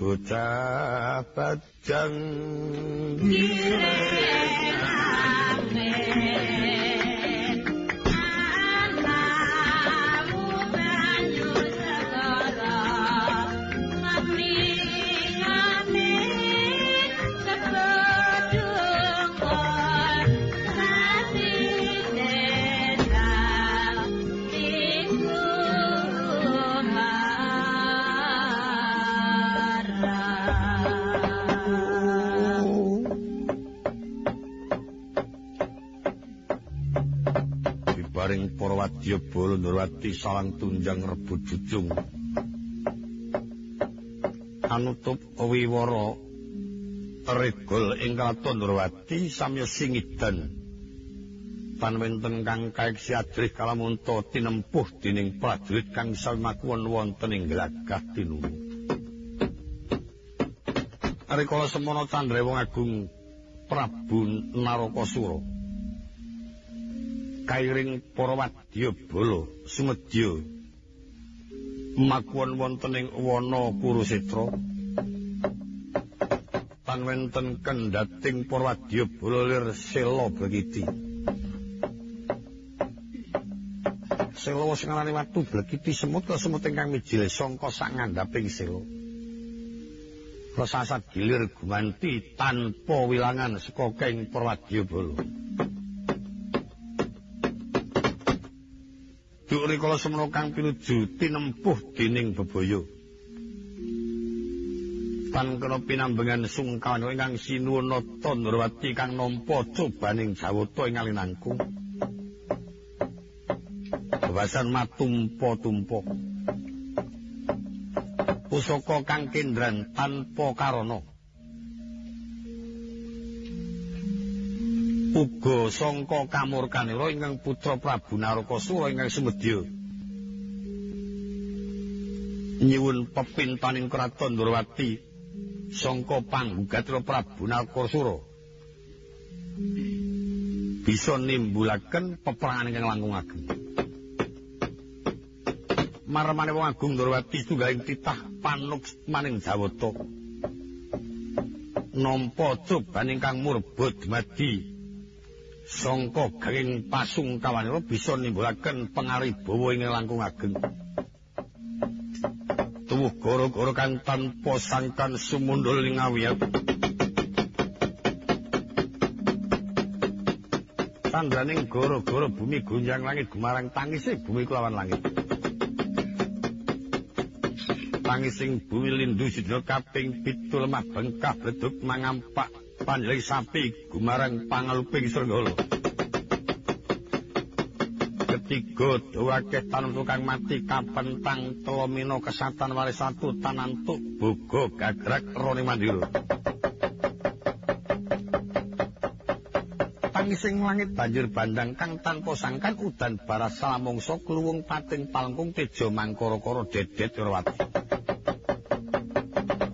bocah bajang Para wadyabala Nurwati salang tunjang rebut jujung. Anutup wiwara regol ing kraton Nurwati samya singidan. Panwenten kang kaeksi adrih kalamunta tinempuh dening prajurit kang salmakuwon wonten ing glagah tinunu. Rikala semana Candrawang Agung Prabu Narakasura kairing para wadyabala sumedya. Makuwon wonten ing wana Kurusetra. Panwenten kendhating para wadyabala lir sela Blekiti Sela sing ngarani watu Blekiti semut kaya semut ingkang mijil sangka sak ngandhaping sela. Rasasat gilir gumanti tanpa wilangan saka keng Prawadyabala. Duk rikala semana kang pinuju tinempuh dening bebaya. Tan kena pinambengan sungkawan ingkang sinuwun nata Nurwati kang nampa cobaning Jawata ing alinangkung. Bebasan matumpa-tumpa. pusaka kang kendran tanpa karana uga sangka kamurkanira ingkang putra Prabu Narakasura ingkang sumedya. Nyuwun pepintaning kraton Ndrawati sangka panggugatira Prabu Narakasura bisa nimbulaken peperangan ingkang langkung ageng. Marmane wong agung Ndrawati tunggaling titah panuk maning Jawata. Nampa coban ingkang murbut madi sangka gering pasungkawanira bisa nimbulaken pangaribawa ing langkung ageng. Tuwuh gara-gara kang tanpa sangkan sumundul ing awiyat. Tandraning gara-gara bumi gonjang langit gumarang tangise bumi kelawan langit. tangising bumi lindu sidra kaping pitu lemah bengkah bleduk mangampak panjang sapi gumarang pangaluping srenggala ketiga dawake tanum tukang mati kapentang telomino kesatan wali satu tanantuk bogo gagrak roni mandiro tangising langit banjir bandang kang tanpa sangkan udan baras salamongso kluwung pating palengkung tejo mangkoro-koro dedet yorwati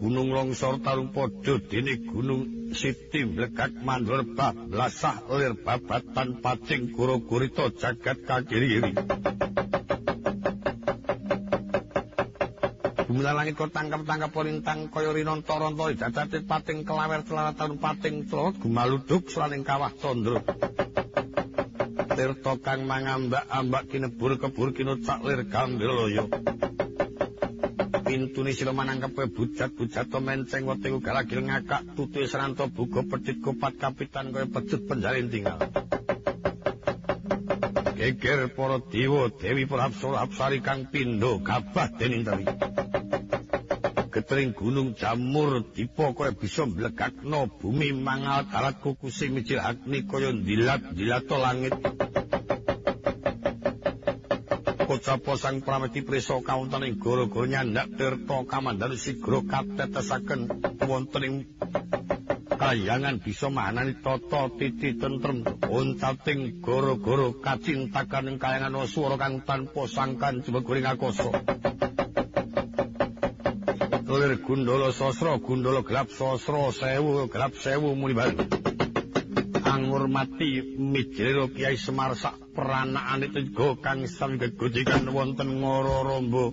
gunung longsor tarung podo dene gunung siti mlegak mandor blasah lir babatan pacing guru-gurito jagat kakiri Bumi langit kok tangkap-tangkap polintang kaya rinonto-ronto jajate pating kelawer celara tarung pating celot gumaluduk selaning kawah condro Tirto kang mangambak-ambak kinebur kebur kinucak lir gambir pintune sira manangkep bujat-bujat menceng wete galagil ngakak tutu seranto buka pedhit kopat kapitan kaya pecut penjalin tinggal. Geger para dewa dewi prapsara apsari kang pindho gabah dening tari getring gunung jamur dipo kaya bisa mlegakno bumi mangal dalat kukusi mijil agni kaya dilat-dilato langit Kocapa sang prameti prisa kawonten ing gara-gara nyandak tirta kamandan sigra katetesaken wonten ing kayangan bisa manani tata titi tentrem oncating gara-gara kacintakan ing kayangan swara kang tanpa sangkan jemeguring akasa. Lir gundala sasra gundala gelap sasra sewu gelap sewu muni ngurmati mijrira Kyai Semar sak peranakane tega kang sang wonten Ngoro Rombo.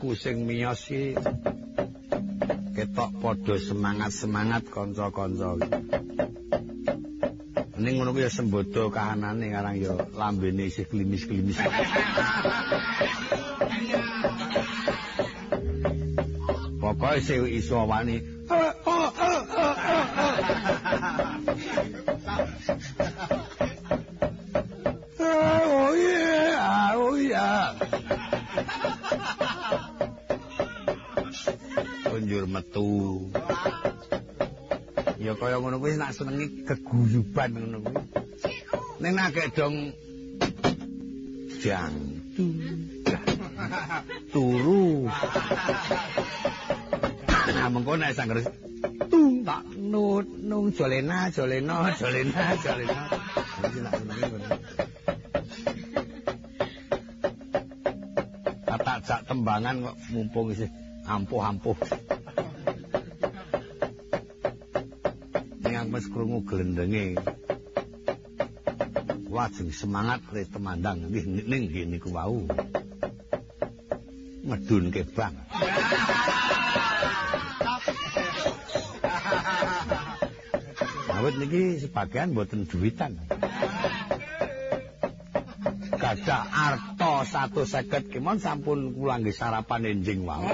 Aku sing miyos iki ketok padha semangat-semangat kanca-kanca. Ning ngono kuwi ya sembodo kahanane karang ya lambene isih klimis-klimis. Pokoke sing iso wani. Keguyuban ngono kuwi. Ning nek dong jang turu. Nah mengko nek sangger tung tak nut nung jolena jolena jolena jolena. Tak jak tembangan kok mumpung isih ampuh-ampuh. Wis krungu glendenge wajeng semangat le temandang. Ning ngene ku wau. Medun ke bang. Awet niki sebagian boten duwitan. Gajah arto satu seket kemon sampun kulanggi sarapan enjing wau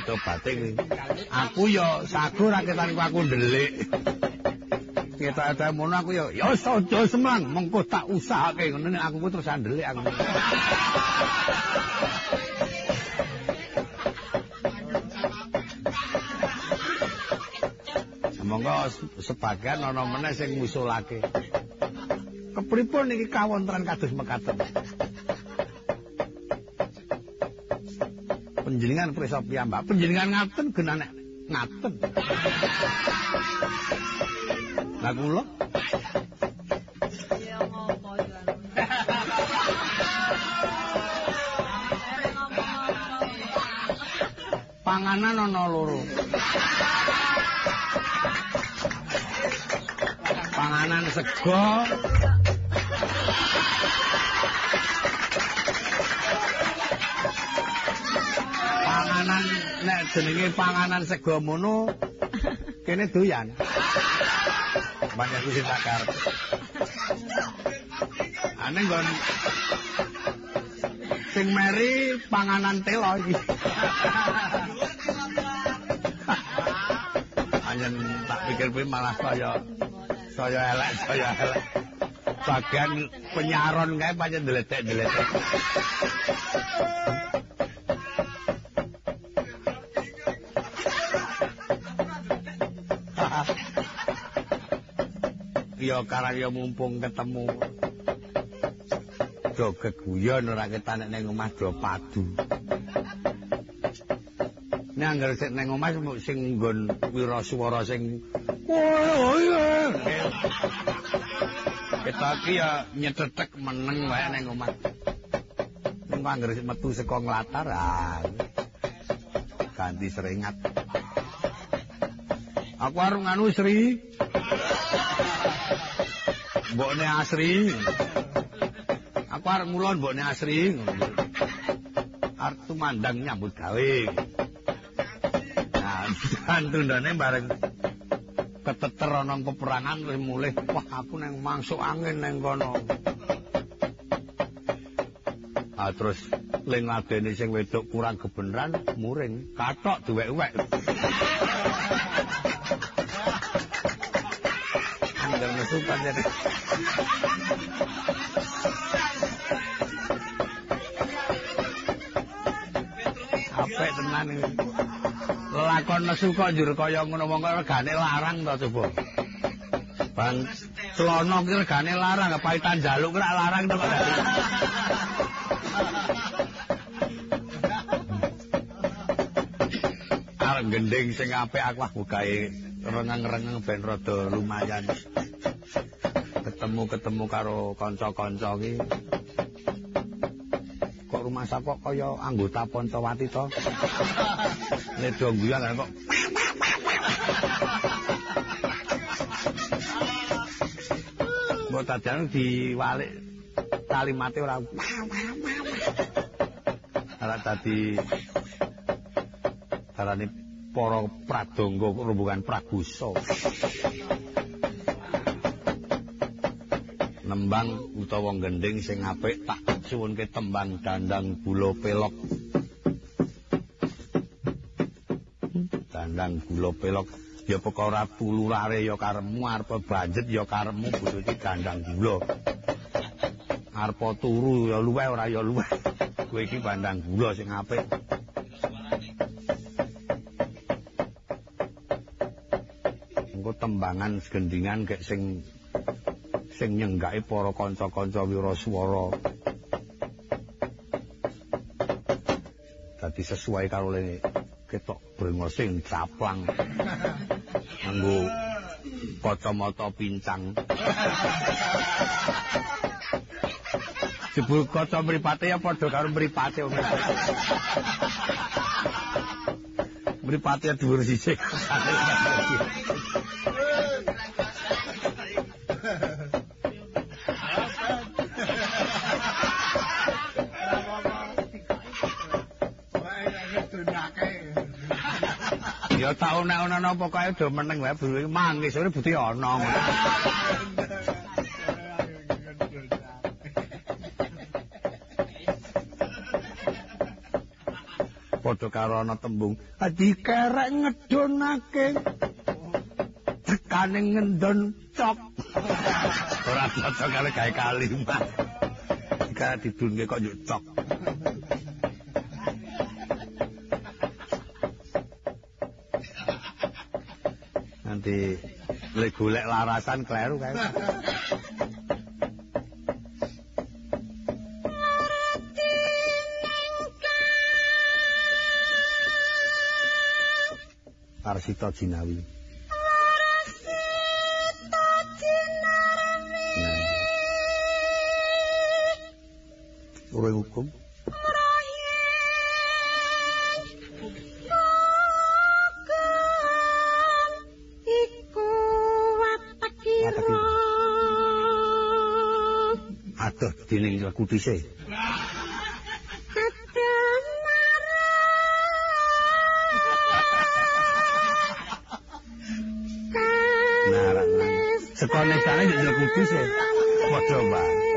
itu batik aku yo sagu raketan aku ndelik kita ada mono aku yo yo sojo semang mengko tak usahake ngono aku ku terus ndelik aku Monggo sebagian ana meneh sing ngusulake. Kepripun niki kawontenan kados mekaten? Panjenengan prisa piyambak, panjenengan ngaten genane ngaten. Lah kula Panganan ana loro. Panganan sego panganan nek jenenge panganan sego mono kene doyan. Banyak sing tak karep. Ane nggon sing meri panganan telo iki. Anyen tak pikir-pikir malah kaya saya elek, saya elek. Bagian penyaron kae pancen deletek-deletek. Ya karya mumpung ketemu. Do geguyon ora ketanek ning omah do padu. Nek anggere sik ning omah sing nggon wiraswara sing kita iki ya nyetetek meneng wae ning omah. Ning anggere sik metu saka nglatar ah. Ganti seringat aku arung anu Sri mbokne Asri. Aku arep mulon mbokne Asri. Arep tumandang nyambut gawe. Nah, tandune bareng keteter ana peperangan wis mulih. Wah, aku nang mangsuk angin nang kono. Ah terus ling ngadeni sing wedok kurang kebenaran muring, katok duwek-wek. Nesukan jadi. Apik tenan iki. Lakon nesu kok njur kaya ngono wong regane larang to coba. Bang celana ki regane larang, paitan jaluk kira larang to. Arep gending sing apik aku wah bukae rengeng-rengeng ben rada lumayan. Ketemu-ketemu karo kanca-kanca ki. Kok rumah sapa kaya anggota Poncowati to? Nek do guyon kok. Mbok tadian diwalik kalimate ora. Ora tadi darane para pradangga rombongan Prabusa. Nembang utawa gending sing apik tak suwunke tembang dandang gula pelok. Dandang gula pelok ya perkara tulurare ya karemu arep banjet ya karemu iki dandang gula. Arep turu ya luweh ora ya luweh. Kowe iki bandang gula sing apik. Engko tembangan gendingan kek sing sing nyenggake para kanca-kanca wiraswara. Dadi sesuai karo lene ketok brengos sing caplang. Nganggo kacamata pincang. Jebul kaca mripate ya padha karo mripate. Mripate dhuwur sisik. Nek ana pokoke do meneng wae buru mangis sore budi ana. Padha karo ana tembung, "Adi kerek ngedonake." Tekane ngendon cok. Ora cocok karo gawe kalimat. Jika didunke kok yo cok. Nanti lek golek larasan kleru kae. Arsita Jinawi. Urung hukum. Dening kutise. Nah, sekone sana yo kutise. Padha wae.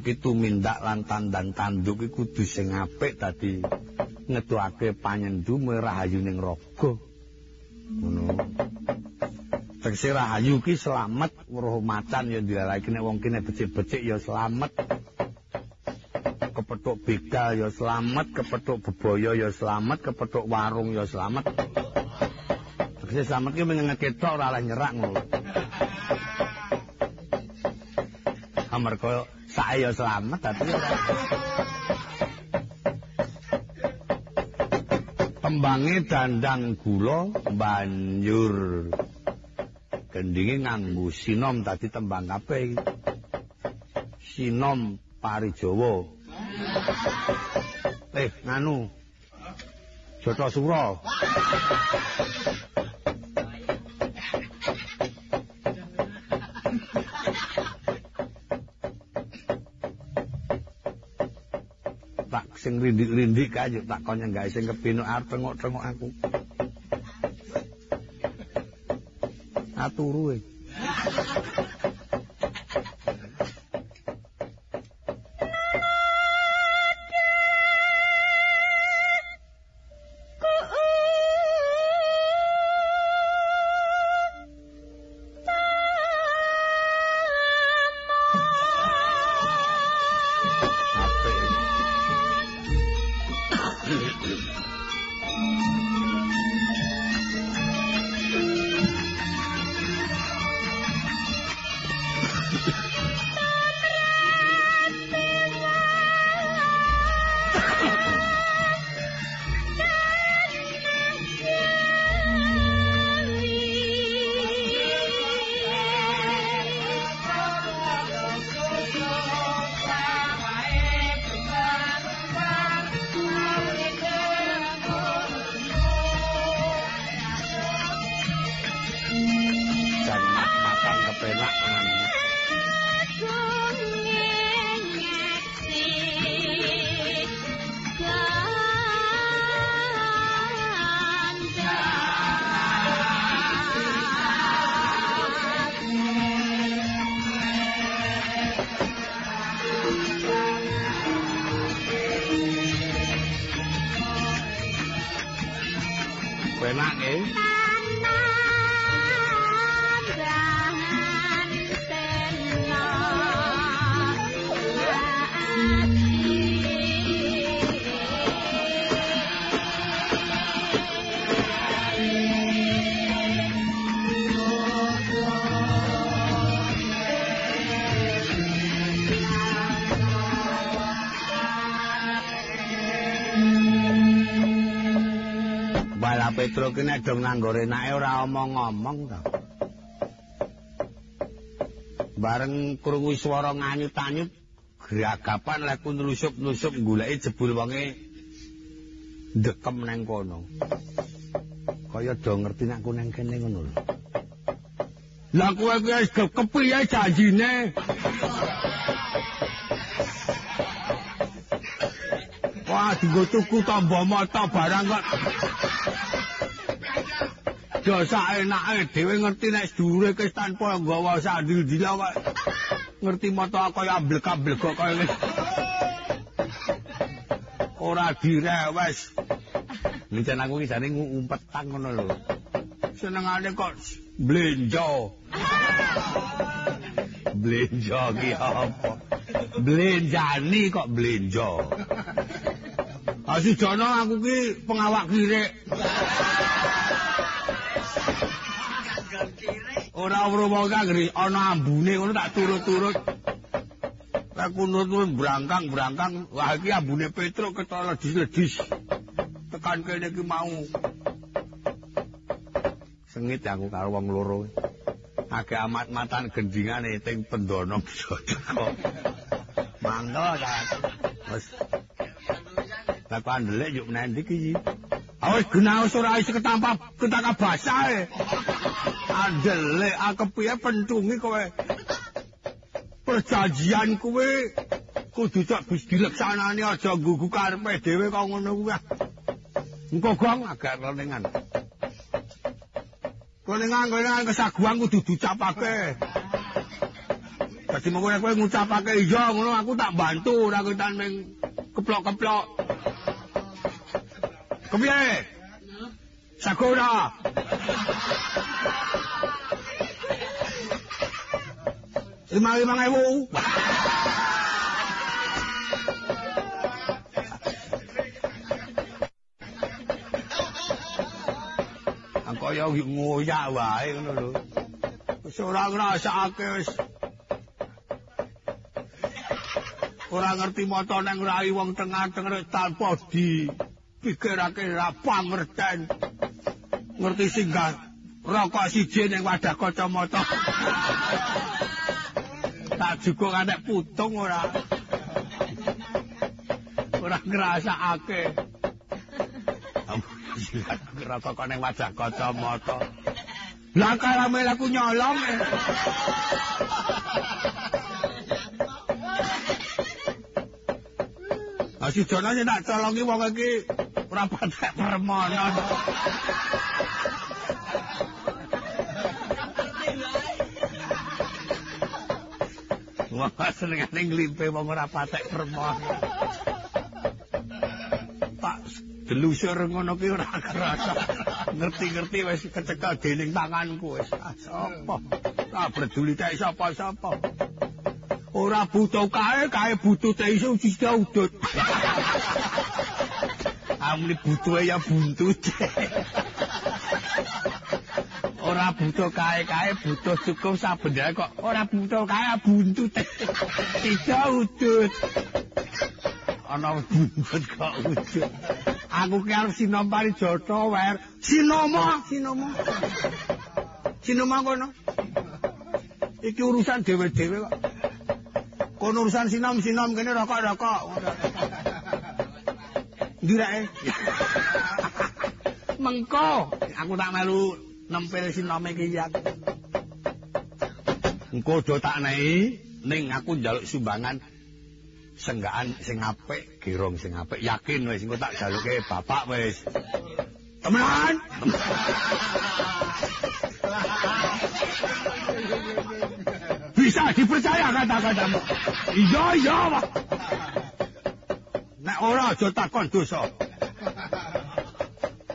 Meneki tumindak lan tandan tanduk iku kudu sing apik dadi ngeduake panyendu rahayu ning raga. Ngono. Tegese rahayu ki slamet weruh macan ya dilalake nek wong kene becik-becik ya slamet kepethuk begal ya slamet kepethuk bebaya ya slamet kepethuk warung ya slamet tegese slamet ki meneng ketok ora nyerak ngono. Amarga saya selamat tapi tembange dandang gula banjur. Gendinge nganggo sinom tadi tembang kabeh sinom parijawa. Eh nganu? Jota sing rindik-rindik ayo tak kon nyenggak sing kepinuk arep tengok-tengok aku. Aturu e. ki nek dong nang enake ora omong-omong to. Bareng krungu swara nganyut-anyut gragapan lek ku nlusup-nlusup goleki jebul wonge ndekem nang kono. Kaya do ngerti nek ku nang kene ngono lho. Lah kowe kuwi wis kepiye janjine? Wah, digo tuku tombo mata barang kok. Dosa enake dhewe ngerti nek sedure wis tanpa nggawa sandil dila kok ngerti mata kaya amblek-amblek kaya ora direwes. Licen aku iki jane ngumpetan ngono lho. Senengane kok blenjo. Blenjo ki apa? Blenjani kok blenjo. Asujono aku ki pengawak kirik. Ora weruh kangri ana ambune ngono tak turut-turut tak kunut brangkang-brangkang wah iki ambune Petruk ketara ledis-ledis tekan kene iki mau sengit aku karo wong loro Ake amat matan gendingane ting pendono bisa. Mangga ta. Wes. Lah kandelik yuk nendi iki. Awis genaus ora isi ketampa ketaka basah. Andelik aku piye pentungi kowe. Perjanjian kowe kudu cok bis dileksanani aja gugu karepe dhewe kok ngono kuwi. Engko gong agak kelengan. Kelengan kelengan kesaguan kudu diucapake. Dadi mengko kowe ngucapake iya ngono aku tak bantu ora ketan ming keplok-keplok. Kepiye? Sakura. Lima lima ewu. kaya ngoyak wae ngono lho. Wis ora ngrasakake wis. Ora ngerti maca nang rai wong tengah-tengah tanpa di pikirake ra pangerten. Ngerti singgah rokok siji ning wadah kacamata. tak juga anek putung ora. Ora ngrasakake. rokok kok ning wajah kacamata. Lah karamel aku nyolong. Asih jono sing tak colongi wong iki ora patek permono. Wah, senengane nglimpe wong ora patek permono. delusur ngono ki ora kerasa. Ngerti-ngerti wis kecekel dening tanganku wis. Sapa? Tak peduli tak sapa-sapa. Ora butuh kae, kae butuh teh iso sida udut. Amli butuh ya buntut. Ora butuh kae-kae, butuh cukup saben kok. Ora butuh kae buntut. Sida udut. Ana buntut kok udut. Aku ki arep sinom pari joto wer. Sinoma, sinoma. Sinoma kono. Iki urusan dhewe-dhewe kok. Kono urusan sinom sinom kene rokok-rokok. Ndirake. Mengko aku tak melu nempel sinome iki ya. Engko do tak nei ning aku njaluk sumbangan senggaan sing apik, girong sing apik, yakin wis engko tak jaluke bapak wis. Temenan. Bisa dipercaya kata-katamu. Iya, iya, Pak. Ora aja takon dosa.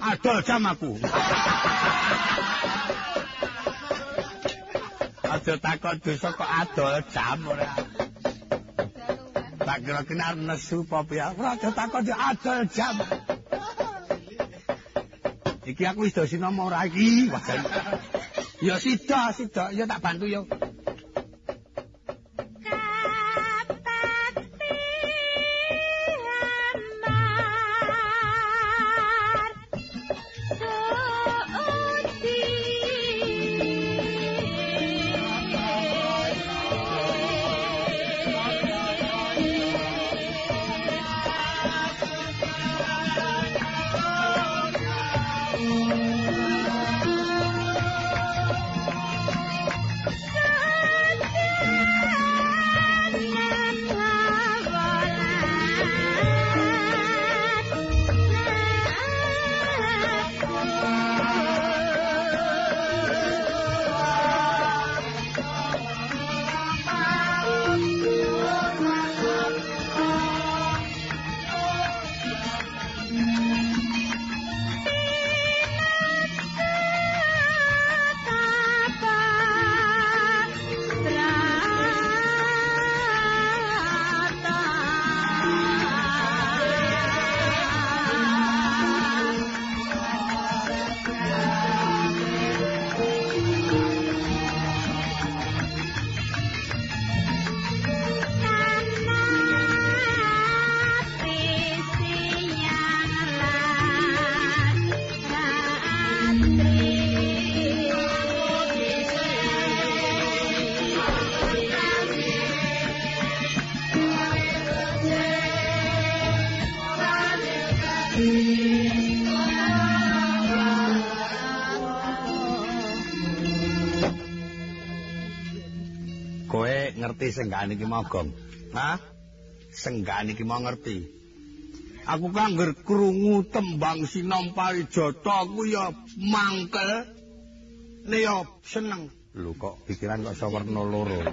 Adol jam aku. Aja takon dosa kok adol jam ora. tak kira kenar nesu popi ora takon yo adol jam iki aku wis do sinoma ora iki ya sida sida ya tak bantu yo ngerti senggane iki Gong? Hah? Senggane iki mau ngerti. Aku kan ngger krungu tembang Sinom Parijata aku ya mangkel. Ne ya seneng. Lho kok pikiran kok iso werna loro.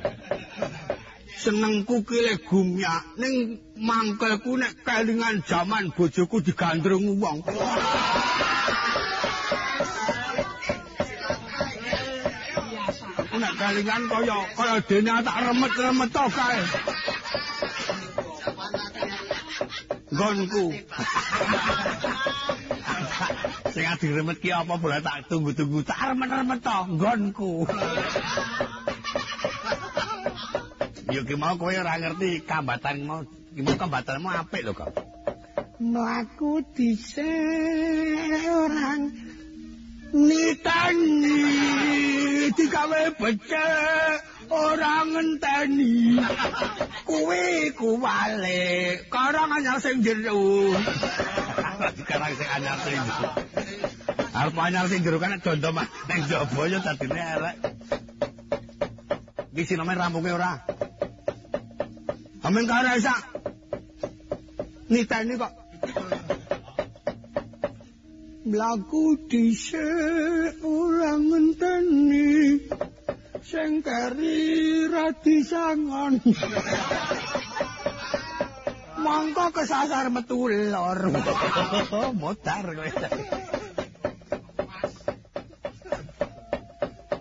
Senengku ki le gumyak ning mangkelku nek kelingan jaman bojoku digandrung wong. Nek kalingan kaya kaya dene tak remet-remet to kae. Gonku. Sing diremet ki apa boleh tak tunggu-tunggu tak remet-remet to gonku. Yo ki mau kowe ora ngerti kambatan mau ki mau kambatanmu apik lho kok. Mlaku dhisik orang nitani digawe becek ora ngenteni. Kuwi kuwale karang anyar sing jero. Karang sing anyar sing arep anyar sing jero kan dondo mah ning jaba ya dadine elek. Iki sinome rampunge ora? Amen karo sak niteni kok mlaku dhisik ora ngenteni. Sing keri radi sangon mongko kesasar metu lor. Modar kowe.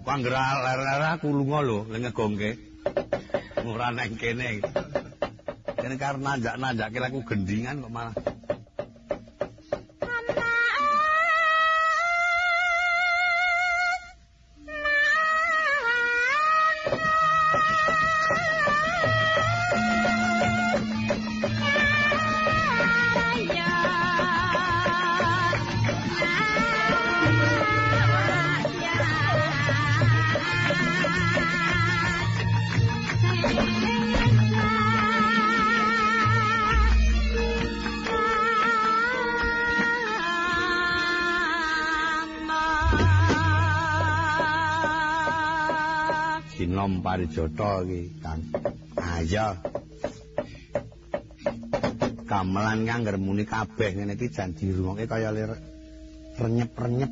Panggera ler-ler aku lunga lho ning. Ora nang kene. Kene karena nanjak-nanjake aku gendingan kok malah Iki, Kang. Iya. Gamelan kang ngermuni kabeh ngene iki jan dirungokke kaya renyep-renyep.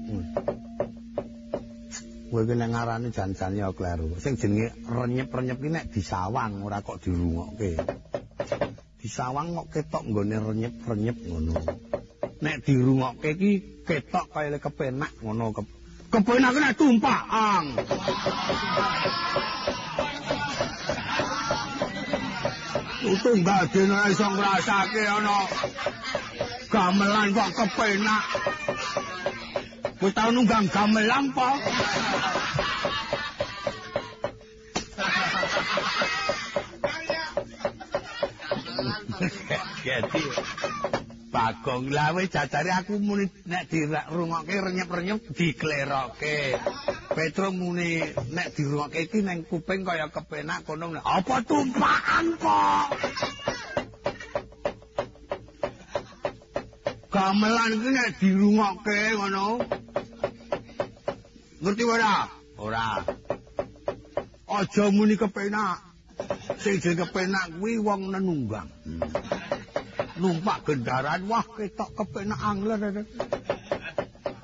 Kowe iki nek ngarani jan-jan ya kleru. Sing jenenge renyep-renyep ki nek disawang ora kok dirungokke. Disawang kok ketok nggone renyep-renyep ngono. Nek dirungokke ki ketok kaya kepenak ngono. Kepenak nek tumpakang. Tunggal dina iso ngrasake ana gamelan kok kepenak. Wis tau nunggang gamelan po. Gati. Bagong lawe jajare aku muni nek dirungokke renyep-renyep diklerokke. Petro muni nek dirungokke iki ning kuping kaya kepenak kono. Apa tumpakan kok? Gamelan iki nek dirungokke ngono. Ngerti ora? Ora. Aja muni kepenak. Sing jeneng kepenak kuwi wong nenunggang. Hmm. numpak kendaraan wah ketok kepenak angler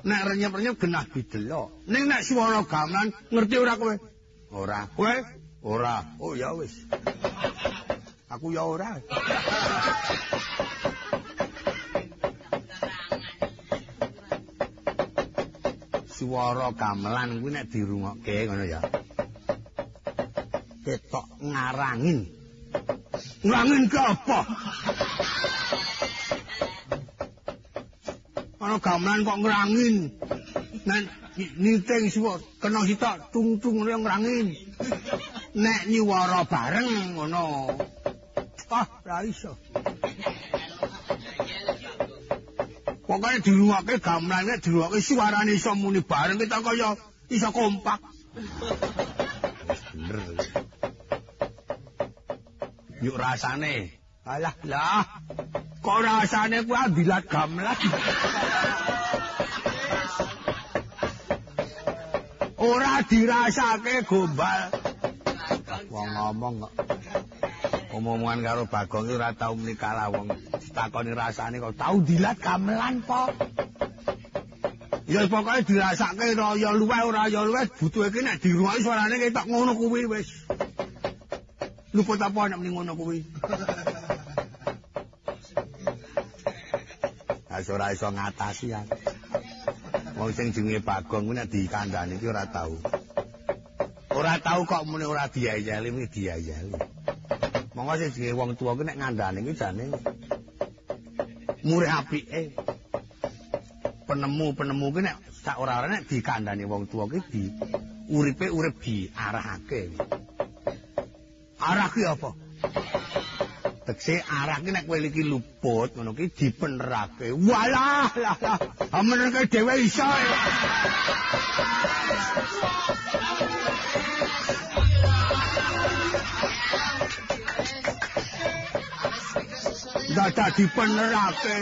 nek renyep-renyep genah didelok. Ning nek swara gamelan ngerti ora kowe? Ora. Kowe? Ora. Oh ya wis. Aku ya ora. Swara gamelan kuwi nek dirungokke ngono ya. Ketok ngarangin. Ngarangin ke apa gamelan kok ngrangin. Nek niting siwa kena sitok tung-tung ngene ngrangin. Nek nyiwara bareng ngono. Ah, ora iso. Pokoke dirungokke gamelane dirungokke suarane iso muni bareng kita kaya iso kompak. Bener. Yuk rasane. Alah, lah. Kok rasane kuwi andilat gamelan. Ora dirasake gombal. Wong ngomong kok. Omongan karo Bagong ora tau menikah wong takoni rasane kok tau dilat gamelan po. Ya pokoke dirasake raya luweh ora raya luweh butuhe ki nek dirungoki suarane ketok ngono kuwi wis. Luput apa nek muni ngono kuwi? Wis ora iso ngatasi ya. Wong sing jenenge Bagong kuwi nek dikandhani iki ora tau. Ora tau kok muni ora diayali kuwi diayali. Monggo sing jenenge wong tuwa kuwi nek ngandhani kuwi jane murih apike. Penemu-penemu kuwi nek sak ora-ora nek dikandhani wong tuwa kuwi di uripe urip diarahake. Arah ki apa? Tekse arah ki nek kowe iki luput ngono ki dipenerake. Walah, lah. Ameneke dhewe iso. Dadak dipenerake.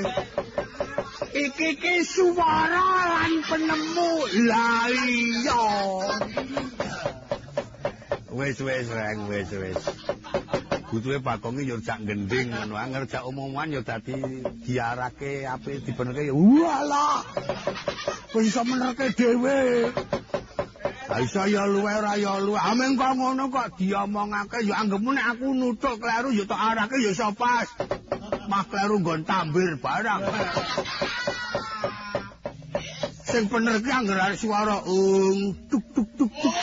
Iki ki suara lan penemu. Lah iya. Wis wis reng wis wis. Butuhe Bagong yo jak gending ngono, anger jak omongan yo dadi diarake ape dibenerke walah. Wis iso menerke dhewe. Ha iso ya luwe ora ya luwe. Ameng kok ngono kok diomongake yo anggepmu nek aku nutuk kleru yo tak arake yo iso pas. Mah kleru nggon tambir barang. Sing bener ki angger suara ung tuk tuk tuk tuk.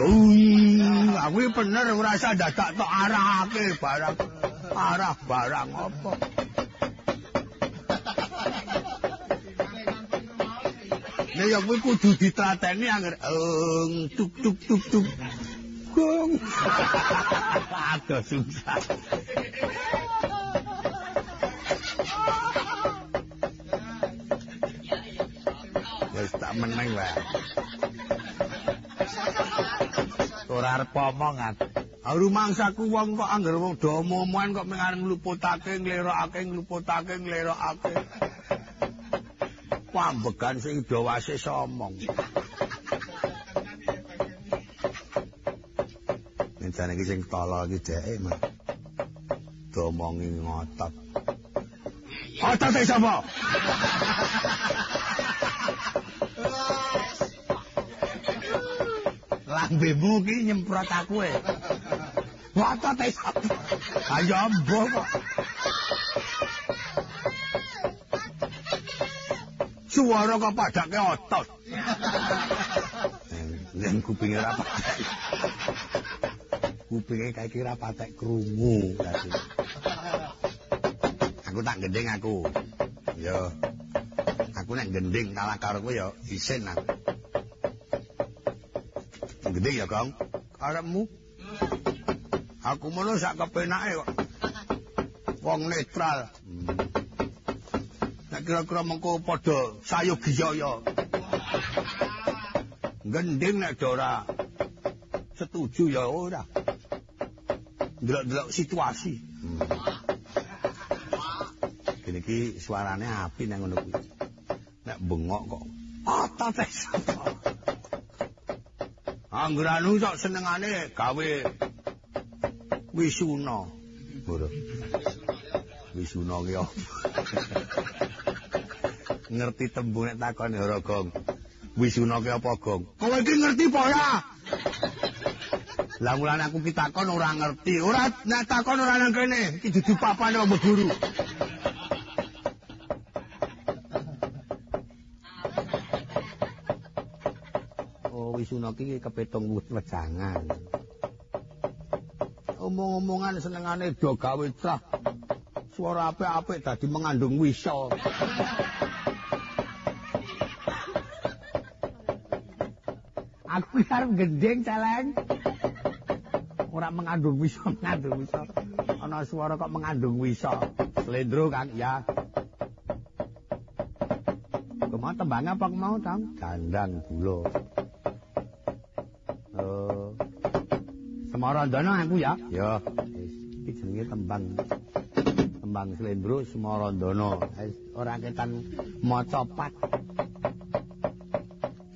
Kuwi, aku bener ora usah dadak tok arahake barang. Arah barang apa? Nek ya kuwi kudu ditrateni anger eng tuk tuk tuk tuk. Gong. Aduh susah. Wis tak meneng wae. Ora arep omongan. Rumangsaku wong kok anggar wong do omongan kok mengareng ngluputake nglerokake ngluputake nglerokake. Pambegan sing do wasis omong. Njane iki sing tolo iki dheke mah. Domongi ngotot. Otot e sapa? Lambemu ki nyemprot aku e. E sapa? Ayo mbuh kok. Suara kok padake otot. Yen kupinge ra patek. Kupinge kae kira patek krungu. Aku tak gending aku. Yo. Aku nek gending kalah karo kowe yo isin aku. Gending ya, Kang. Karepmu. Aku mono sak kepenake kok. Wong netral. Nek kira-kira mengko padha sayogiyaya. Gending nek ora setuju ya ora. Delok-delok situasi. Hmm. Gini ki suarane api nang ngono kuwi. Nek bengok kok e sapa? Anggranu sok senengane gawe wisuna. Wisuna ki? Ngerti tembung nek takon ora, Gong. Wisuna ki apa, Gong? Kowe iki ngerti apa ora? Lah mulane aku ki takon ora ngerti. Ora nek takon ora nang kene, iki dudu papane wong guru. Oh, wisuna ki kepetung wejangan. Omong-omongan senengane do gawe trah. Suara apik-apik dadi mengandung wisa. Aku arep gendeng celeng. Ora mengandung wisa, mengandung wisa. Ana suara kok mengandung wisa. Slendro Kang, ya. Kemau tembang apa mau, Kang? Gandang gula. Oh. Semarandana aku ya. Ya. Wis. iki jenenge tembang tembang slendro Semarandana ora ketan maca pat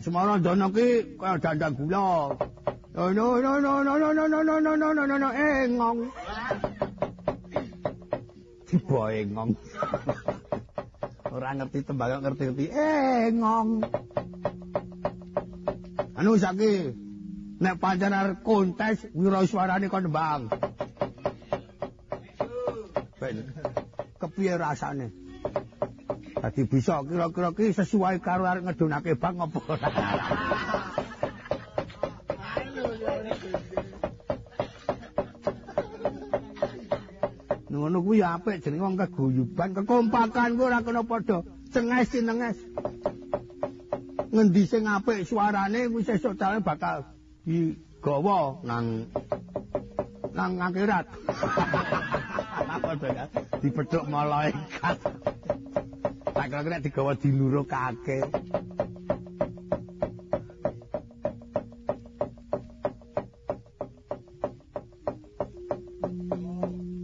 Semarandana ki kaya dandang gula no no no no no no no no no no no no no eh ngong tiba engong ora ngerti tembang ngerti-ngerti eh ngong anu saiki nek pancen arep kontes wira suarane kon nembang ben kepiye rasane? Dadi bisa kira-kira ki sesuai karo arep ngedunake bang apa? Ngono kuwi apik jenenge wong keguyuban kekompakan kuwi ora kena padha cenges sinenges ngendi sing apik suarane kuwi sesuk bakal digawa nang nang akhirat dipethuk malaikat. Tak kira-kira digawa dilurukake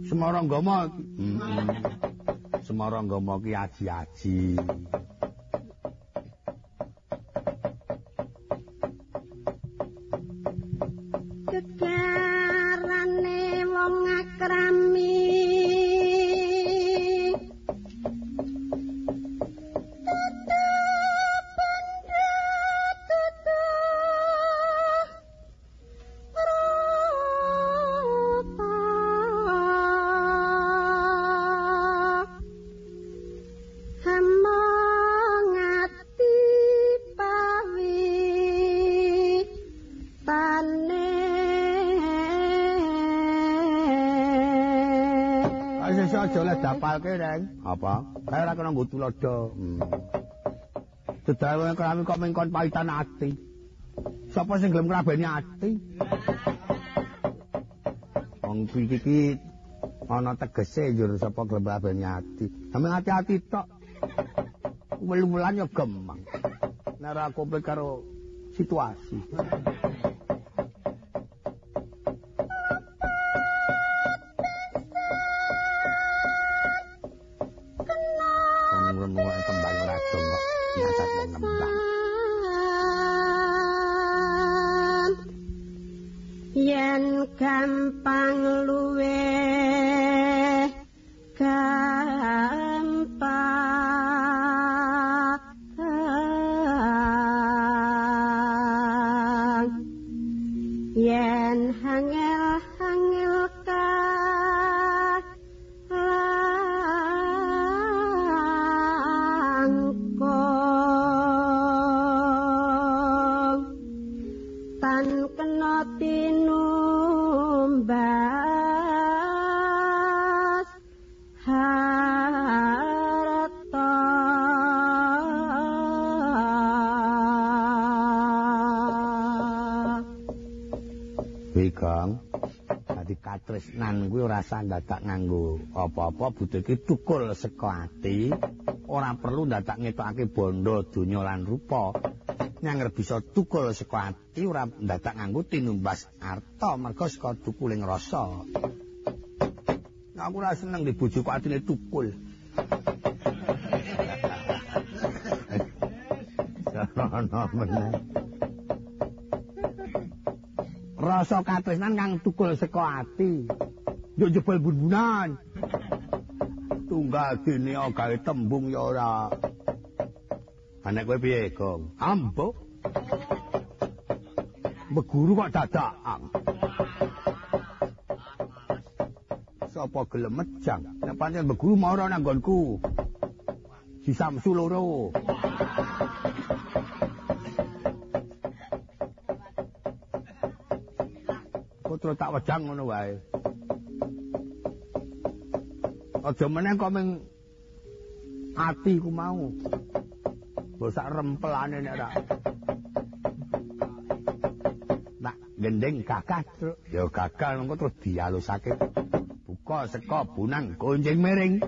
Semarangama hmm. Semarangama ki aji-aji Kayak ora kena nggo tulodo. Hmm. Dedawe kami kok mengkon paitan ati. Sapa sing gelem ngrabeni ati? Wong iki iki ana tegese njur sapa gelem ngrabeni ati. Sampe ati-ati tok. Welu-wulan yo gemang. Nek ora komplit karo situasi. Dadak nganggo apa-apa butuh iki tukul saka ati ora perlu dadak ngetokake bondo donya lan rupa nyanger bisa tukul saka ati ora dadak nganggo tinumbas arta mergo saka tukuling rasa aku ora seneng di bojoku atine tukul rasa katresnan kang tukul saka ati yo jebol bunbunan. Tunggal dene gawe tembung ya ora. Anek kowe piye, Gong? Ambo. Beguru kok dadakan. Sapa gelem mejang? Nek pancen beguru mau ora nang nggonku. Si Samsu loro. Kok tak wejang ngono wae. aja meneh kok ming ati ku mau. Bosak rempelane nek ora nak gendeng kakak ya gagal engko terus dialusake buka seko bunang gonjeng miring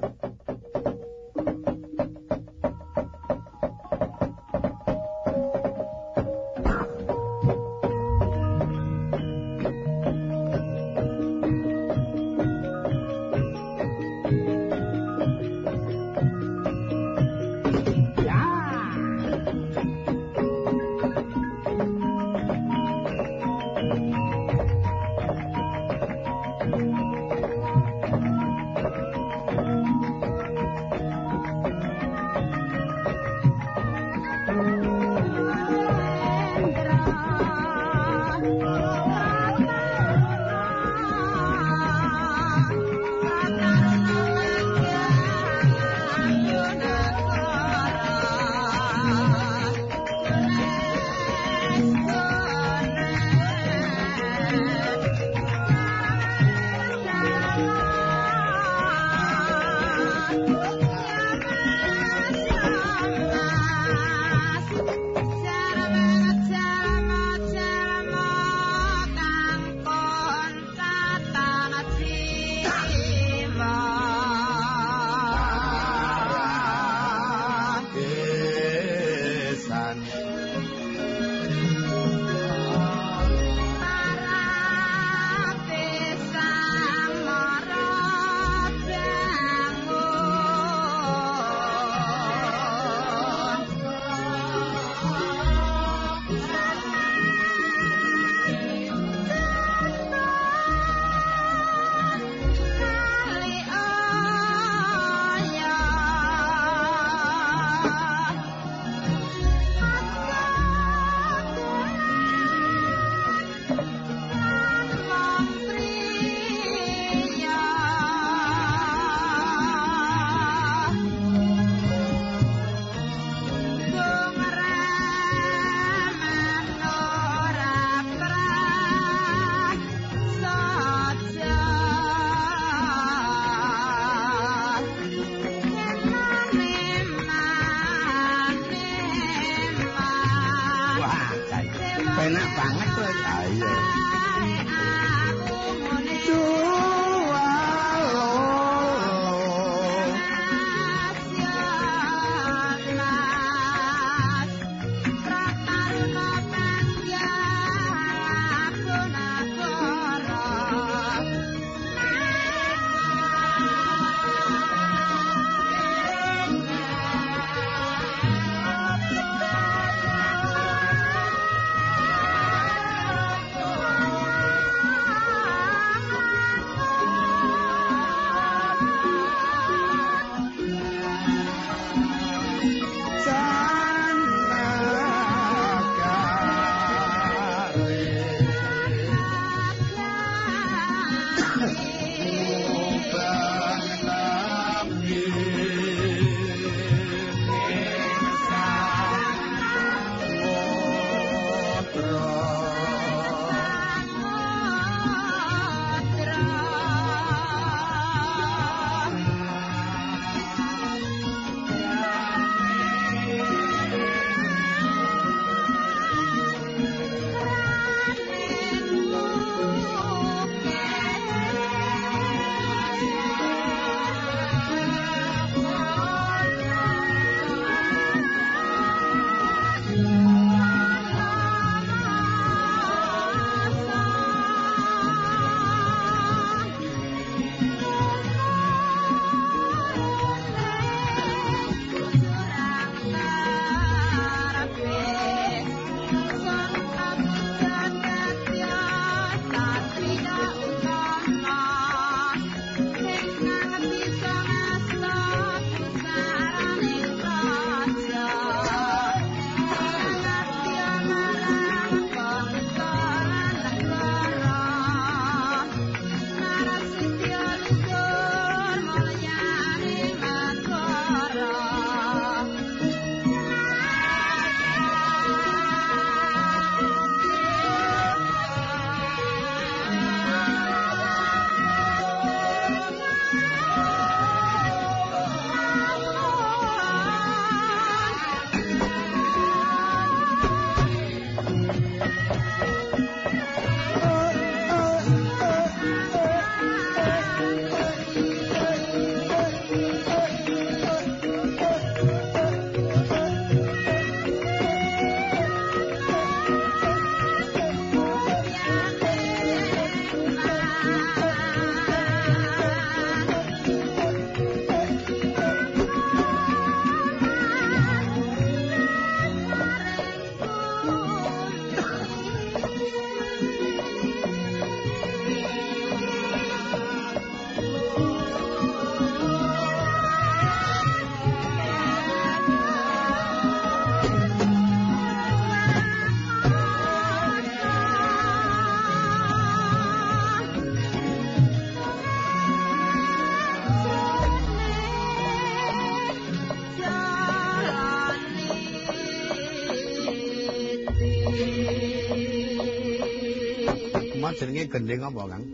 gending apa, Kang?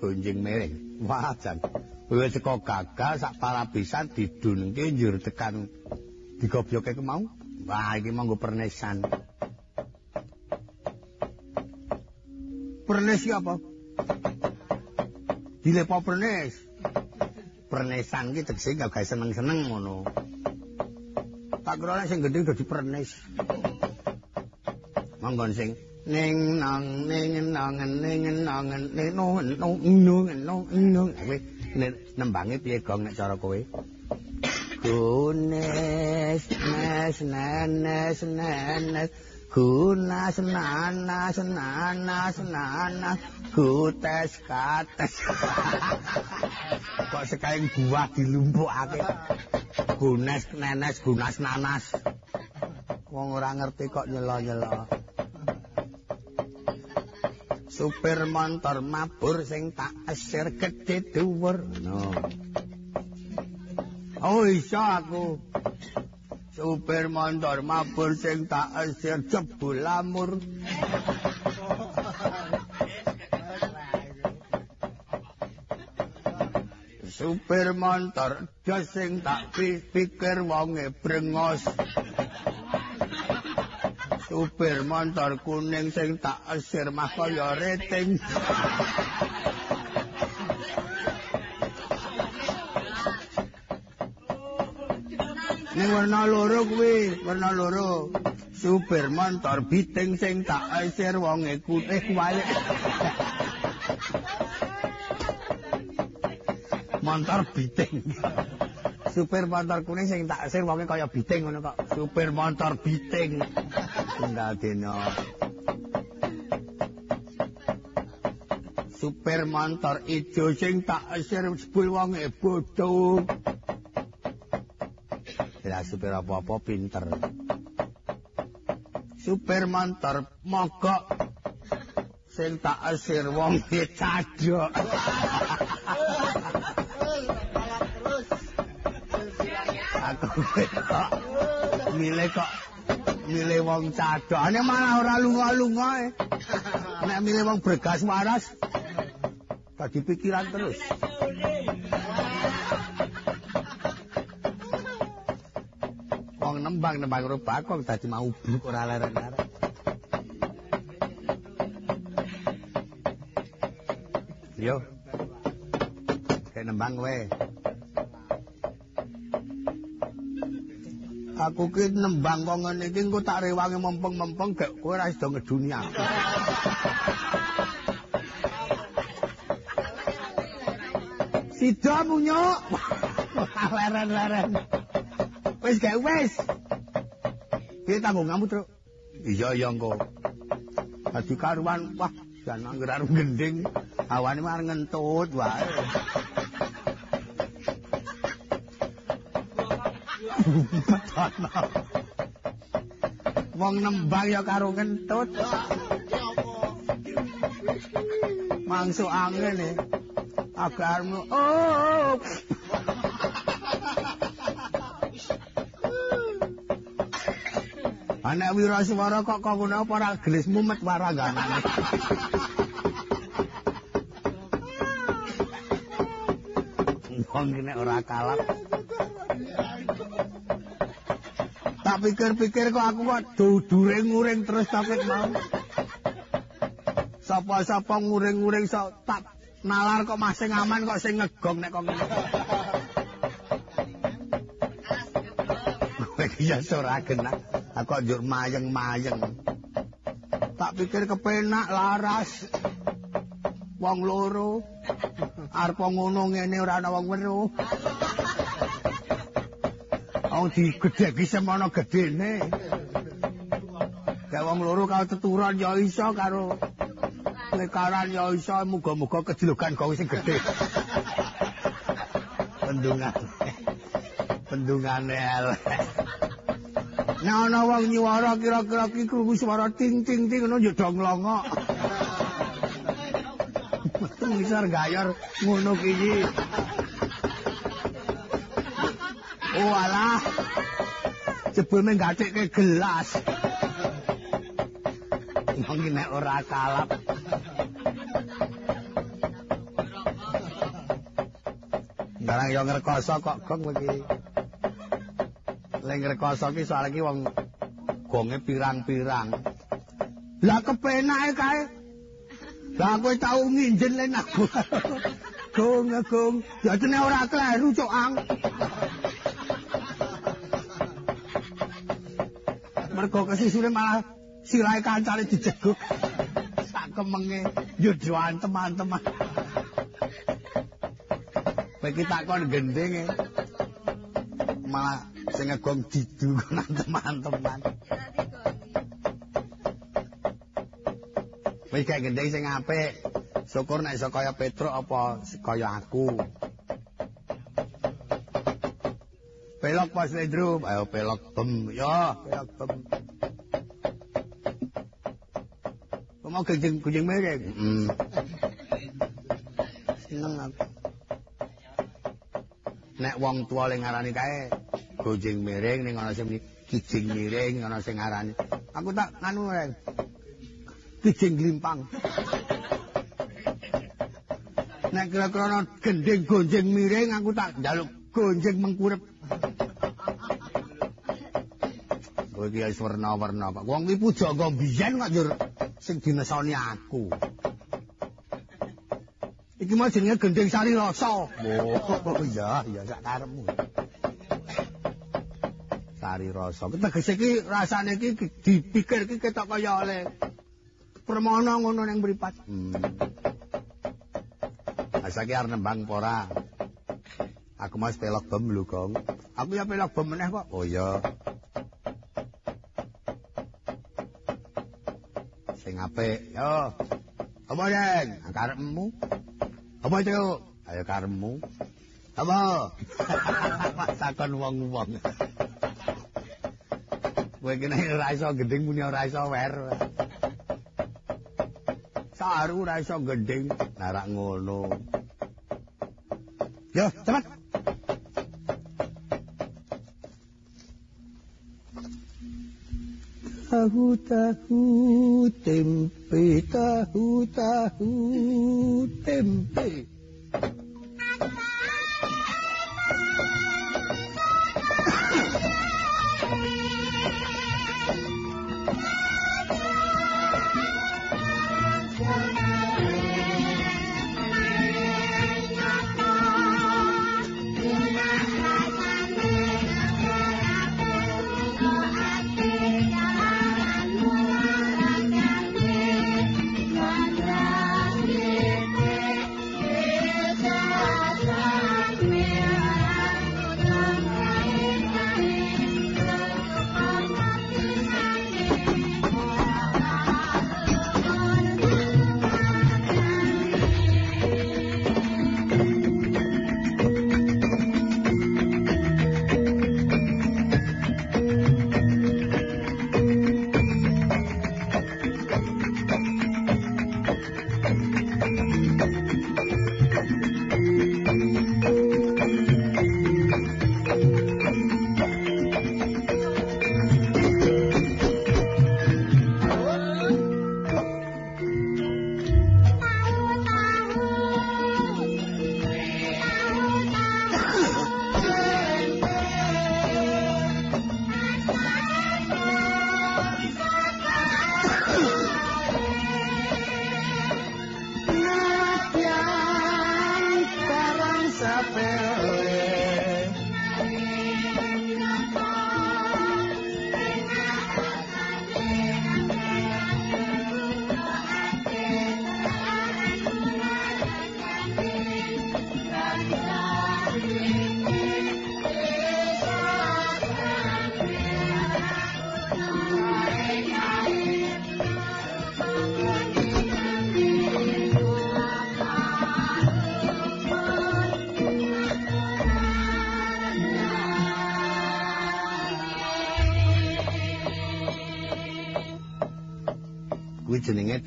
Gonjing miring. Wah, jan. Wis saka gagal sak parapisan didunke njur tekan digobyoke ku mau. Wah, iki monggo pernesan. Pernes apa? Dilepo pernes. Pernesan iki tegese gak gawe seneng-seneng ngono. Tak kira sing gending dadi pernes. Monggo sing ning nang ning nang ning nang no no no no no nembange piye gong nek cara kowe? Gunes nes nenes nenes Gunas nanas nanas nanas. Gutes kates. Kok sekaing buah dilumpukake? Gunes nenes gunas nanas. Wong ora ngerti kok nyelo-nyelo supir motor mabur sing tak esir gedhe dhuwur. No oh iso aku. Supir motor mabur sing tak esir jebul lamur. Supir motor jos sing tak pikir wonge brengos supir motor kuning sing tak esir mah kaya reting. Ning warna loro kuwi, warna loro. Supir motor biting sing tak esir wonge kutih kuwalik. Motor biting. Supir motor kuning sing tak esir wonge kaya biting ngono kok. Supir motor biting. Tunggal dina supir motor ijo sing tak esir sepul wong e bodho. Ya supir apa-apa pinter. Supir motor mogok sing tak esir wong e cadok. Aku kok milih kok milih wong cadane malah ora lunga-lunga e. Nek milih wong bergas waras dadi pikiran terus. Wong nembang-nembang karo bakok dadi mau bluk ora leren-leren. Yo. Kayak nembang kowe. Aku ki nembang kok ngene iki engko tak rewangi mempeng-mempeng gak kowe ora iso ngeduni aku. Sida munyo. Leren-leren. Wis gak wis. Piye tanggunganmu, Truk? Iya, iya engko. Dadi karuan, wah, jan anggar gending, awane mar ngentut wae. Wong nembang ya karo ngentut. Mangsu angin e. Agarmu. Oh. Anak wiraswara kok ngono apa ora gelis mumet waranganane. Wong iki nek ora kalap. Tak pikir-pikir kok aku kok dudure nguring terus takut mau. Sapa-sapa nguring-nguring sok tak nalar kok masih aman kok sing ngegong nek kok ngene. Ya ora genah. Aku njur mayeng-mayeng. Tak pikir kepenak laras. Wong loro. Arep ngono ngene ora ana wong weruh. Wong digedheki semono gedene. Kayak wong loro karo teturan ya iso karo lekaran ya iso muga-muga kejelugan kowe sing gedhe. Pendungan. Pendungane elek. Nek ana wong nyuwara kira-kira ki krungu swara ting ting ting ngono ya do nglongok. Misar gayor ngono ki. Oh alah. jebulne gacikke gelas. Wong iki nek ora kalap. Barang yo ngrekoso kok gong iki. Lek ngrekoso iki soal iki wong gonge pirang-pirang. Lah kepenake kae. Lah kowe tau nginjen lenak. Gong, gong. Ya jane ora kleru cok ang. Mergo kesisure malah sirahe kancane dijeguk. Sak kemenge yo teman-teman. Kowe iki takon gending malah sing ngegong didu teman-teman. Wis gak gending sing apik. Syukur nek iso kaya Petruk apa kaya aku. Pelok pas Ledru, ayo pelok bem, yo pelok bem. Kamu gejeng gejeng merek. Hmm. Seneng aku. nek wong tuwa ling ngarani kae gojeng miring ning ana sing kijing miring ana sing ngarani aku tak nganu reng kijing glimpang nek kira-kira ana gending gonjeng miring aku tak njaluk gonjeng mengkurep kowe iki wis werna-werna Pak wong iki pujangga biyen kok sing dinesoni aku Iki mah jenenge gendeng sari rasa. Oh iya, iya sak karepmu. Sari rasa. Tegese iki rasane iki dipikir iki ketok kaya oleh permono ngono ning mripat. Hmm. Asake arep nembang pora. Aku mas pelok bom lho, Gong. Aku ya pelok bom meneh kok. Oh iya. Sing apik, yo. Apa yen? Karepmu. Apa itu? Ayo karemu. Apa? Takon wong-wong. Kowe kene ora iso gending muni ora iso wer. Saru ora iso gending, narak ngono. Yo, cepet. Tahu tahu tempe tahu tahu tempe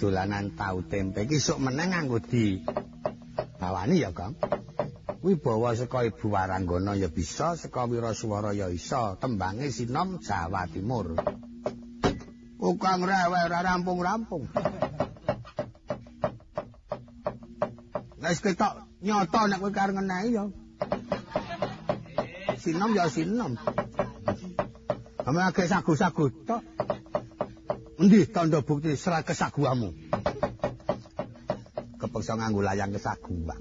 dolanan tahu tempe iki sok meneng nganggo di bawani ya, Kang. Kuwi bawa saka Ibu Waranggana ya bisa, saka Wiraswara ya iso. Tembange sinom Jawa Timur. Ukang rewe ora rampung-rampung. Wis ketok nyoto nek kowe karep ngenehi ya. Sinom ya sinom. Akeh sagu-sagu tok. Endi tanda bukti serat kesaguanmu? Kepeksa nganggo layang kesaguan.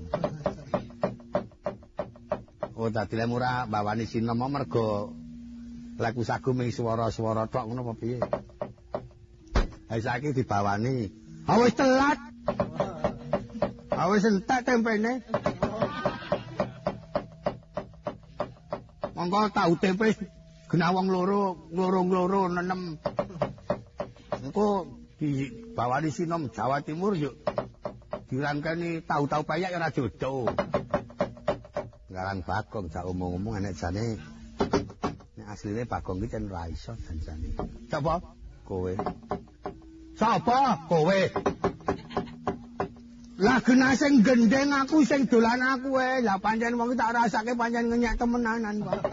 Oh, dadi lek ora bawani sinom mergo laku sagu ming swara-swara tok ngono apa piye? Ha saiki dibawani. Ha wis telat. Ha wis entek tempene. Monggo tahu tempe genawang loro, loro-loro nenem. Engko dibawani sinom Jawa Timur yuk. Dirangkani tahu-tahu payak ora jodoh. Garang Bagong jak omong-omong enek jane asline Bagong iki cen ra iso janjane. Sapa? Kowe. Sapa? Kowe. Lah gena sing gendeng aku sing dolan aku wae. Lah pancen wong tak rasake pancen ngenyek temenanan kok.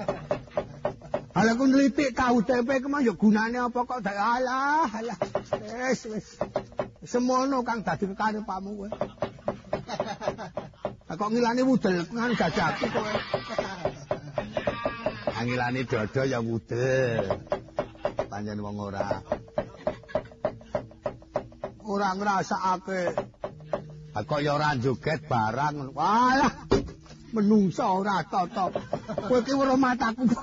Ala ku nlitik tahu tempe kemah yo gunane apa kok alah alah. Wis wis. Semono kang dadi kekarepmu kowe. Kok ngilani wudel ngan jajaku kowe. ngilani dodo ya wudel. Panjen wong ora. Ora ngrasakake. Kok ya ora joget barang. Walah. Menungsa ora tata. Kowe iki weruh mataku.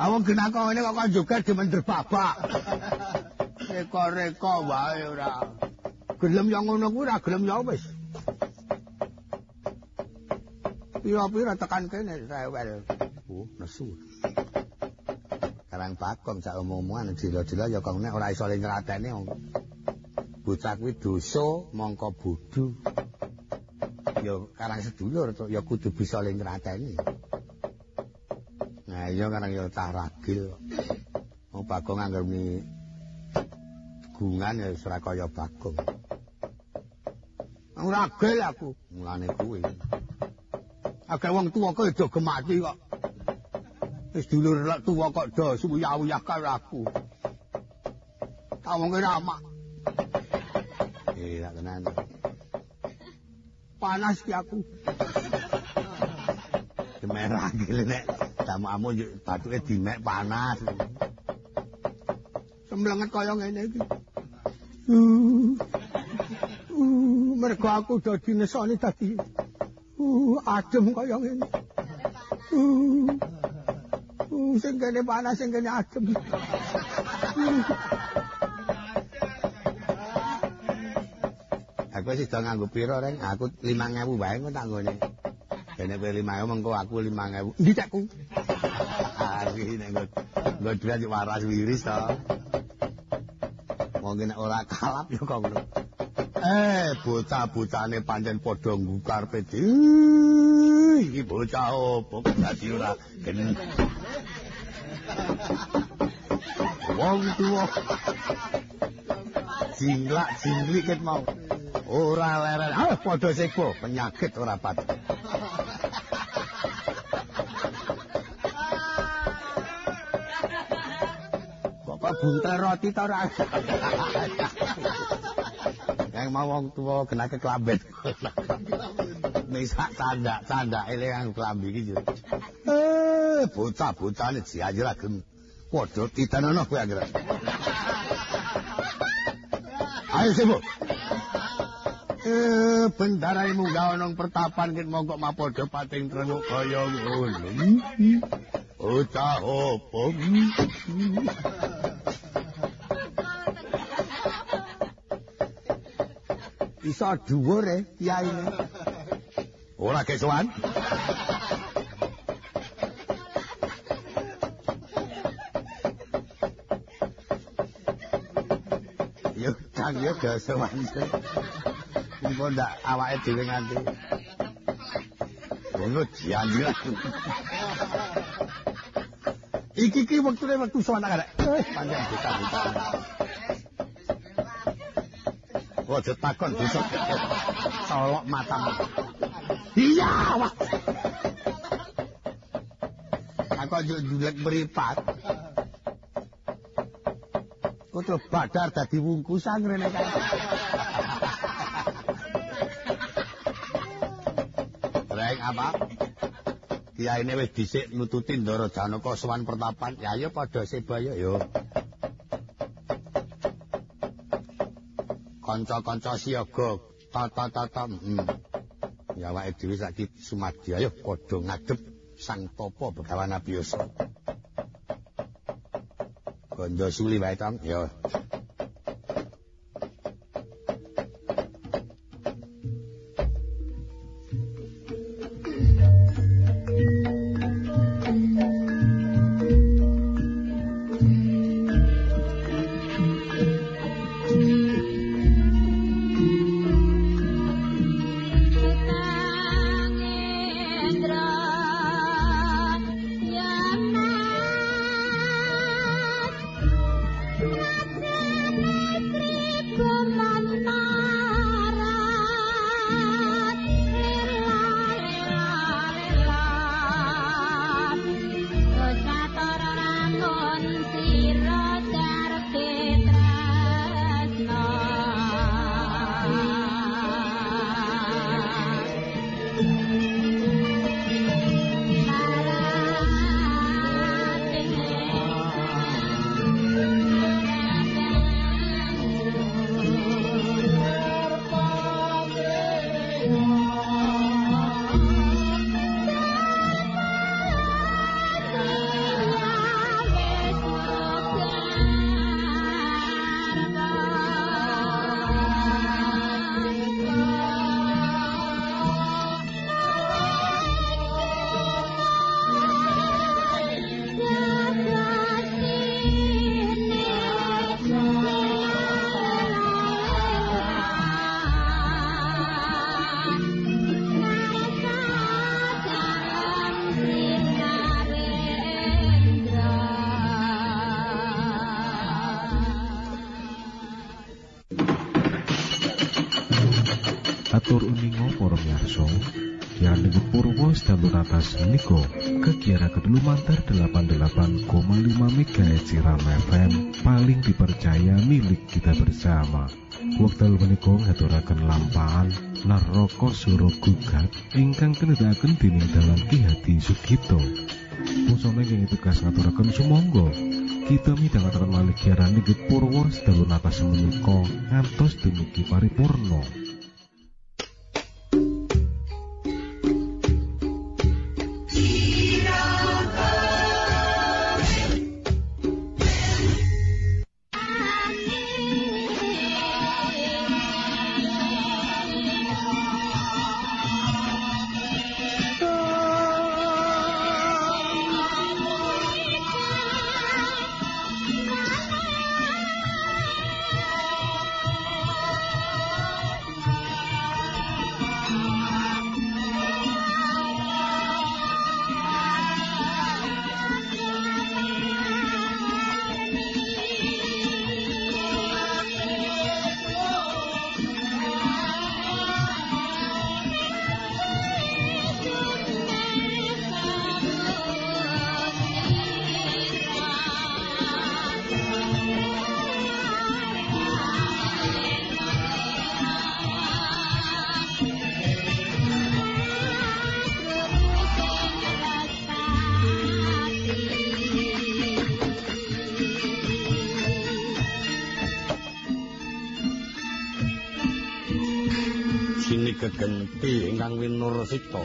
Awang genako ngene kok joget di mender babak. Reka-reka wae ora. Gelem yang ngono kuwi ora gelem ya wis. Pira-pira tekan kene rewel. Oh, nesu. Karang Bagong sak omong-omongan dila-dila ya kok nek ora iso ling ngratene bocah kuwi dosa mongko bodho. Ya karang sedulur to ya kudu bisa ling ngratene. Nah, iya karang ya tah ragil. Wong Bagong anggere gungan ya ora kaya Bagong. Ragil aku mulane kuwi. Agak wong tuwa kok do gemati kok. Wis dulur lek tuwa kok do suwuyah-uyah karo aku. Tak wong ramak. Eh, tenan. Panas ki aku. Gemerah gile nek tamu-amu batuke dimek panas. Semblenget kaya ngene iki. Uh, uh, mergo aku do dinesoni dadi Uh, adem kaya ngene. Uh, uh, sing kene panas, sing kene adem. Uh. Aku sih do nganggo pira, Reng? Aku 5000 wae kok tak nggone. Dene kowe 5000 mengko aku 5000. Ndi cakku? Ari nek nggo nggo waras wiris to. Mungkin ora kalap ya kok ngono. Eh, bocah-bocahne pancen padha ngukar pedi. Iki bocah opo dadi ora gen. Wong tuwa. Jinglak jinglik ket mau. Ora leren. Ah, padha sekpo, penyakit ora pat. Kok buntel roti ta ora? yang mau wong tuwa genake klambet. Misak candak, candak ele kang klambi iki yo. Eh, bocah-bocah ne diajar agem. Padha titanono kowe anggere. Ayo sebo. Eh, bendarai munggah nang pertapan ket mongkok mapodo pating trenuk kaya ngono. Bocah opo? Iso dhuwur e kiyaine. Ora kesuwan. Yo kang yo kesuwan. Engko ndak awake dhewe nganti. Ngono janji Iki ki wektune wektu sowan arek. Panjang buta-buta. Aja takon besok. Colok matamu. Iya, wah. Aku aja ndulek mripat. Kudu badar dadi wungkusan rene kae. Reng apa? kiyaine wis dhisik nututi Ndara Janaka sowan pertapan. Ya ayo padha sebaya yo. Kanca-kanca siaga tata-tata. Hmm. Ya awake dhewe saiki sumadi ayo padha ngadep sang tapa Begawan Abiyasa. Gondo suli wae tong. Yo. Kedulumantar 88,5 MHz Siram FM paling dipercaya milik kita bersama. Wekdal menika ngaturaken lampahan Naroko Suro Gugat ingkang kenedakaken dening dalam Ki Hadi Sugito. Pusana yang tugas ngaturaken sumangga. Kita midhangetaken malih giaran Purwo sedaya natas menika ngantos dumugi paripurna Sita.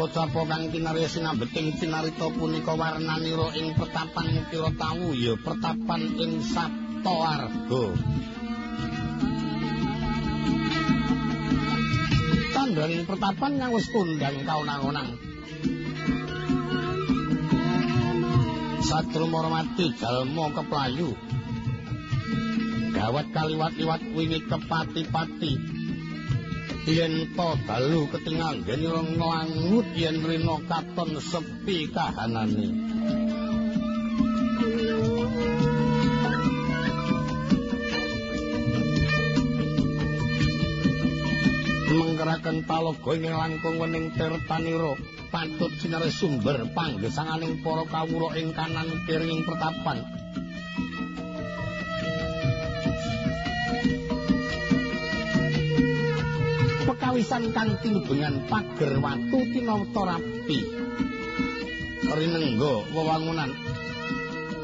Kocapa kang kinarya sinambeting cinarita punika warnanira ing pertapan kira tawu ya pertapan ing Sapta Arga. Tandhaning pertapan kang wis kondang kaunang-unang. Satru Marmati jalma keplayu. Gawat kaliwat-liwat wingi kepati-pati yen to dalu ketingal yen nglangut yen rina katon sepi kahanane. Menggerakan palogo ing langkung wening tirtanira patut sinare sumber panggesanganing para kawula ing kanan kiring pertapan kawisan kang tinubengan pager watu tinawata rapi. Rinengga wewangunan.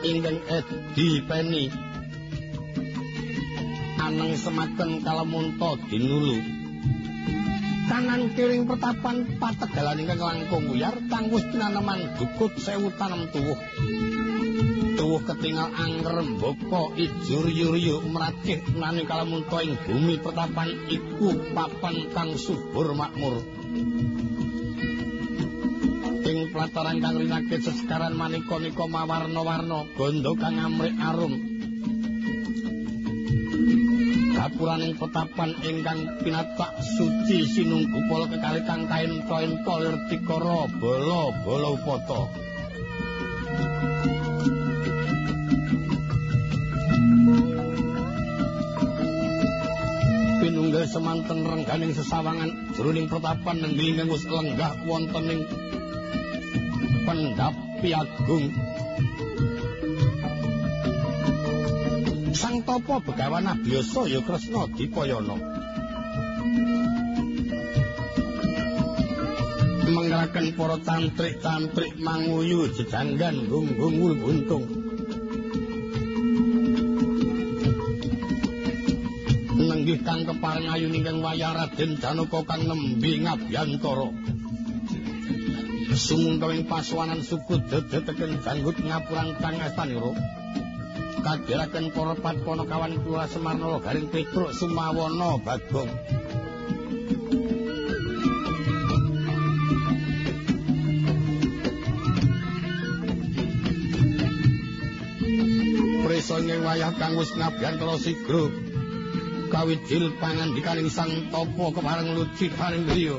Ingkang edi peni aneng semaken kalamunta dinulu. Kanan kiring pertapan pategalan ingkang langkung wiyar tanggus tinaneman dukut sewu tanem tuwuh tuwuh ketingal angrembaka ijur yuryu mracih nani kalamunta ing bumi pertapan iku papan kang subur makmur. Ing plataran kang rinakit sesekaran manika-nika mawarna-warna gondo kang amrik arum. Gapuraning petapan ingkang pinatak suci sinunggu pol kekali kang kain toin tolir tikoro bolo bolo upoto pinunggal semanten rengganing sesawangan. Jroning petapan nenggiling kang lenggah wontening pendapi agung Sang Tapa Begawan Abiyasa ya Kresna Dipayana. Menggerakan para tantrik-tantrik manguyu jejanggan gunggung wul kang kepareng ayu ningkang wayah Raden Janaka kang nembe ngabyantara. Sumungkawing pasuwanan suku dedeteken janggut ngapuran kang astanira. kadhiraken para patpana kawan kula Semarna garing Petruk Sumawana Bagong Prisa ing wayah kang wis ngabiyantara sigra kawijil pangandikaning sang tapa kemareng lucit paring griya